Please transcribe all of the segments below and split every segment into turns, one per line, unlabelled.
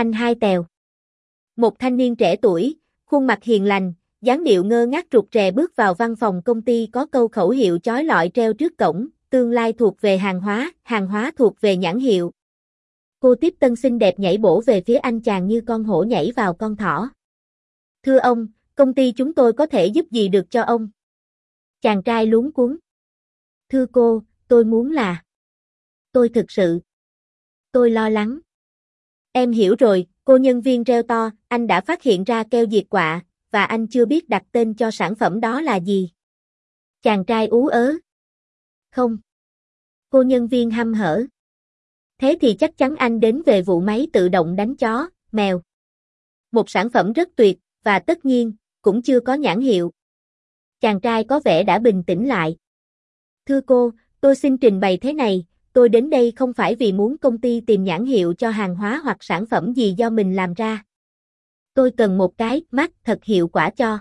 anh hai tèo. Một thanh niên trẻ tuổi, khuôn mặt hiền lành, dáng điệu ngơ ngác rụt rè bước vào văn phòng công ty có câu khẩu hiệu chói lọi treo trước cổng, tương lai thuộc về hàng hóa, hàng hóa thuộc về nhãn hiệu. Cô tiếp tân xinh đẹp nhảy bổ về phía anh chàng như con hổ nhảy vào con thỏ. Thưa ông, công ty chúng tôi có thể giúp gì được cho ông? Chàng trai luống cuống. Thưa cô, tôi muốn là... Tôi thực sự... Tôi lo lắng. Em hiểu rồi, cô nhân viên reo to, anh đã phát hiện ra keo diệt quạ, và anh chưa biết đặt tên cho sản phẩm đó là gì. Chàng trai ú ớ. Không. Cô nhân viên hăm hở. Thế thì chắc chắn anh đến về vụ máy tự động đánh chó, mèo. Một sản phẩm rất tuyệt, và tất nhiên, cũng chưa có nhãn hiệu. Chàng trai có vẻ đã bình tĩnh lại. Thưa cô, tôi xin trình bày thế này, tôi đến đây không phải vì muốn công ty tìm nhãn hiệu cho hàng hóa hoặc sản phẩm gì do mình làm ra. Tôi cần một cái mắt thật hiệu quả cho.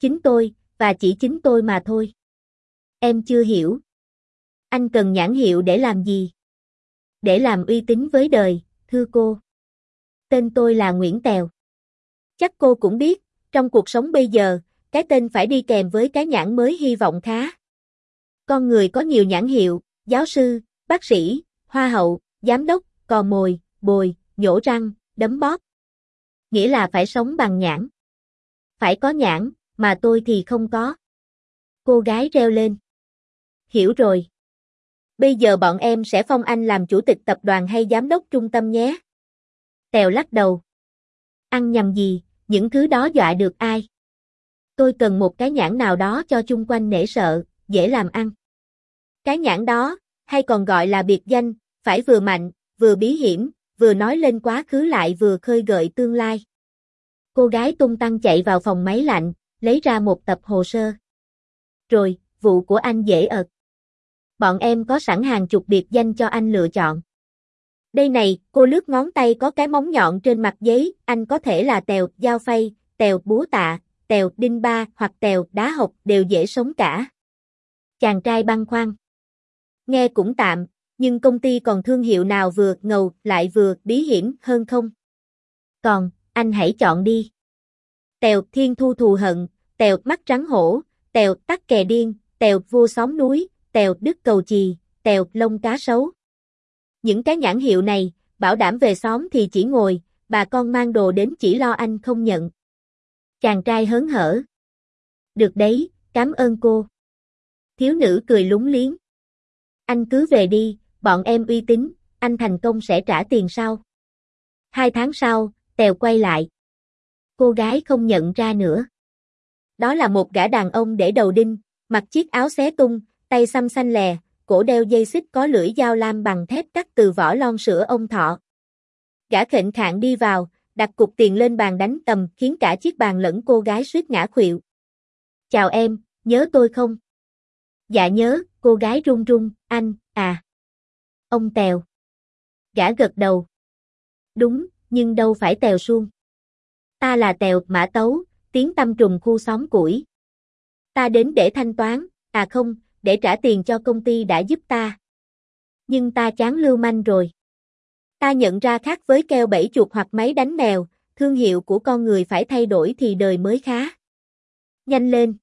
Chính tôi, và chỉ chính tôi mà thôi. Em chưa hiểu. Anh cần nhãn hiệu để làm gì? Để làm uy tín với đời, thưa cô. Tên tôi là Nguyễn Tèo. Chắc cô cũng biết, trong cuộc sống bây giờ, cái tên phải đi kèm với cái nhãn mới hy vọng khá. Con người có nhiều nhãn hiệu, giáo sư, bác sĩ, hoa hậu, giám đốc, cò mồi, bồi, nhổ răng, đấm bóp. Nghĩa là phải sống bằng nhãn. Phải có nhãn, mà tôi thì không có. Cô gái reo lên. Hiểu rồi. Bây giờ bọn em sẽ phong anh làm chủ tịch tập đoàn hay giám đốc trung tâm nhé. Tèo lắc đầu. Ăn nhầm gì, những thứ đó dọa được ai? Tôi cần một cái nhãn nào đó cho chung quanh nể sợ, dễ làm ăn. Cái nhãn đó, hay còn gọi là biệt danh, phải vừa mạnh, vừa bí hiểm, vừa nói lên quá khứ lại vừa khơi gợi tương lai. Cô gái tung tăng chạy vào phòng máy lạnh, lấy ra một tập hồ sơ. Rồi, vụ của anh dễ ợt. Bọn em có sẵn hàng chục biệt danh cho anh lựa chọn. Đây này, cô lướt ngón tay có cái móng nhọn trên mặt giấy, anh có thể là tèo, dao phay, tèo, búa tạ, tèo, đinh ba hoặc tèo, đá học đều dễ sống cả. Chàng trai băng khoăn. Nghe cũng tạm, nhưng công ty còn thương hiệu nào vừa ngầu lại vừa bí hiểm hơn không? Còn, anh hãy chọn đi. Tèo thiên thu thù hận, tèo mắt trắng hổ, tèo tắc kè điên, tèo vua xóm núi, tèo đức cầu chì, tèo lông cá sấu. Những cái nhãn hiệu này, bảo đảm về xóm thì chỉ ngồi, bà con mang đồ đến chỉ lo anh không nhận. Chàng trai hớn hở. Được đấy, cảm ơn cô. Thiếu nữ cười lúng liếng. Anh cứ về đi, bọn em uy tín, anh thành công sẽ trả tiền sau. Hai tháng sau, Tèo quay lại. Cô gái không nhận ra nữa. Đó là một gã đàn ông để đầu đinh, mặc chiếc áo xé tung, tay xăm xanh lè, cổ đeo dây xích có lưỡi dao lam bằng thép cắt từ vỏ lon sữa ông thọ. Gã khệnh khạng đi vào, đặt cục tiền lên bàn đánh tầm khiến cả chiếc bàn lẫn cô gái suýt ngã khuỵu. Chào em, nhớ tôi không? Dạ nhớ, cô gái run run, anh, à. Ông Tèo. Gã gật đầu. Đúng, nhưng đâu phải Tèo suông. Ta là Tèo, Mã Tấu, tiếng tâm trùng khu xóm củi. Ta đến để thanh toán, à không, để trả tiền cho công ty đã giúp ta. Nhưng ta chán lưu manh rồi. Ta nhận ra khác với keo bẫy chuột hoặc máy đánh mèo, thương hiệu của con người phải thay đổi thì đời mới khá. Nhanh lên.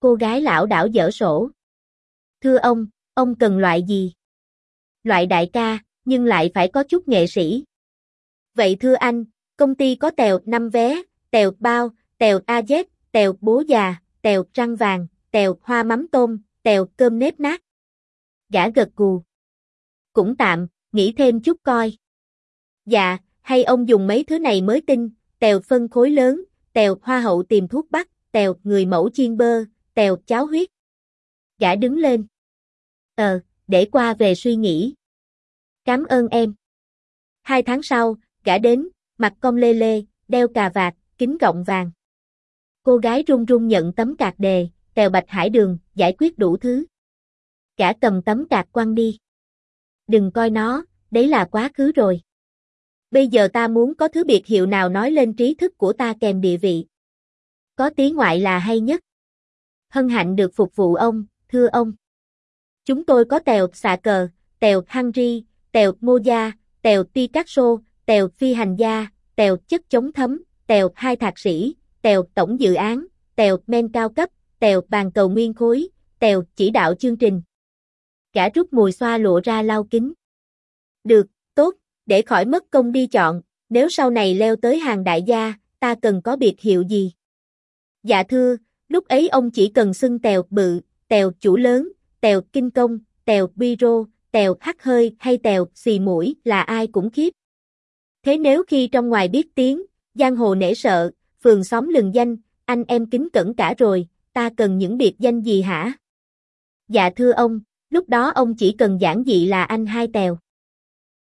Cô gái lão đảo dở sổ. Thưa ông, ông cần loại gì? Loại đại ca, nhưng lại phải có chút nghệ sĩ. Vậy thưa anh, công ty có tèo 5 vé, tèo bao, tèo AZ, tèo bố già, tèo trăng vàng, tèo hoa mắm tôm, tèo cơm nếp nát. Gã gật gù. Cũng tạm, nghĩ thêm chút coi. Dạ, hay ông dùng mấy thứ này mới tin, tèo phân khối lớn, tèo hoa hậu tìm thuốc bắc, tèo người mẫu chiên bơ, tèo cháo huyết. Gã đứng lên. Ờ, để qua về suy nghĩ. Cảm ơn em. Hai tháng sau, gã đến, mặt cong lê lê, đeo cà vạt, kính gọng vàng. Cô gái run run nhận tấm cạc đề, tèo bạch hải đường, giải quyết đủ thứ. Gã cầm tấm cạc quăng đi. Đừng coi nó, đấy là quá khứ rồi. Bây giờ ta muốn có thứ biệt hiệu nào nói lên trí thức của ta kèm địa vị. Có tí ngoại là hay nhất. Hân hạnh được phục vụ ông, thưa ông. Chúng tôi có tèo xạ cờ, tèo Henry, tèo Moja, tèo Picasso, tèo phi hành gia, tèo chất chống thấm, tèo hai thạc sĩ, tèo tổng dự án, tèo men cao cấp, tèo bàn cầu nguyên khối, tèo chỉ đạo chương trình. cả rút mùi xoa lụa ra lau kính. Được, tốt, để khỏi mất công đi chọn, nếu sau này leo tới hàng đại gia, ta cần có biệt hiệu gì? Dạ thưa, lúc ấy ông chỉ cần xưng tèo bự, tèo chủ lớn, tèo kinh công, tèo biro, tèo hắt hơi hay tèo xì mũi là ai cũng khiếp. Thế nếu khi trong ngoài biết tiếng, giang hồ nể sợ, phường xóm lừng danh, anh em kính cẩn cả rồi, ta cần những biệt danh gì hả? Dạ thưa ông, lúc đó ông chỉ cần giản dị là anh hai tèo.